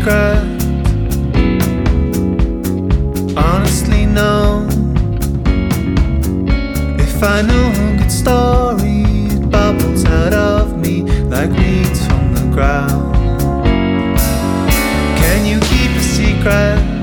secret. Honestly, no. If I knew a good story, it bubbles out of me like weeds from the ground. Can you keep a secret?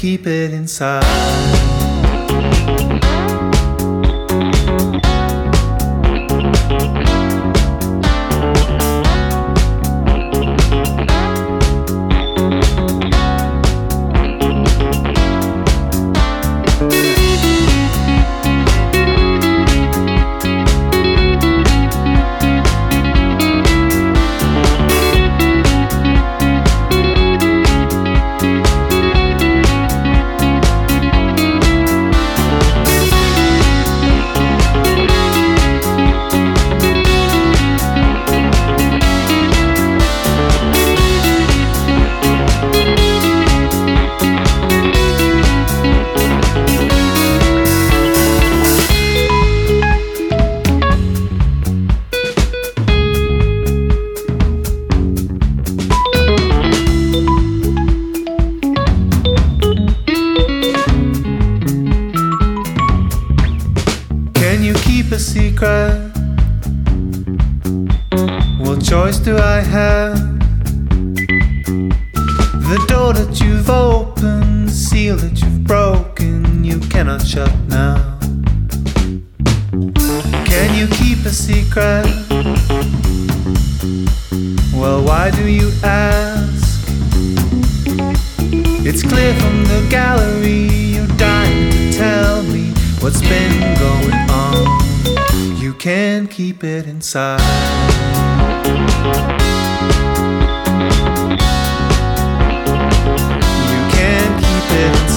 Keep it inside. What choice do I have? The door that you've opened, the seal that you've broken, you cannot shut now. Can you keep a secret? Well, why do you ask? It's clear from the gallery you're dying to tell me what's been going on. You can't keep it inside. You can't keep it.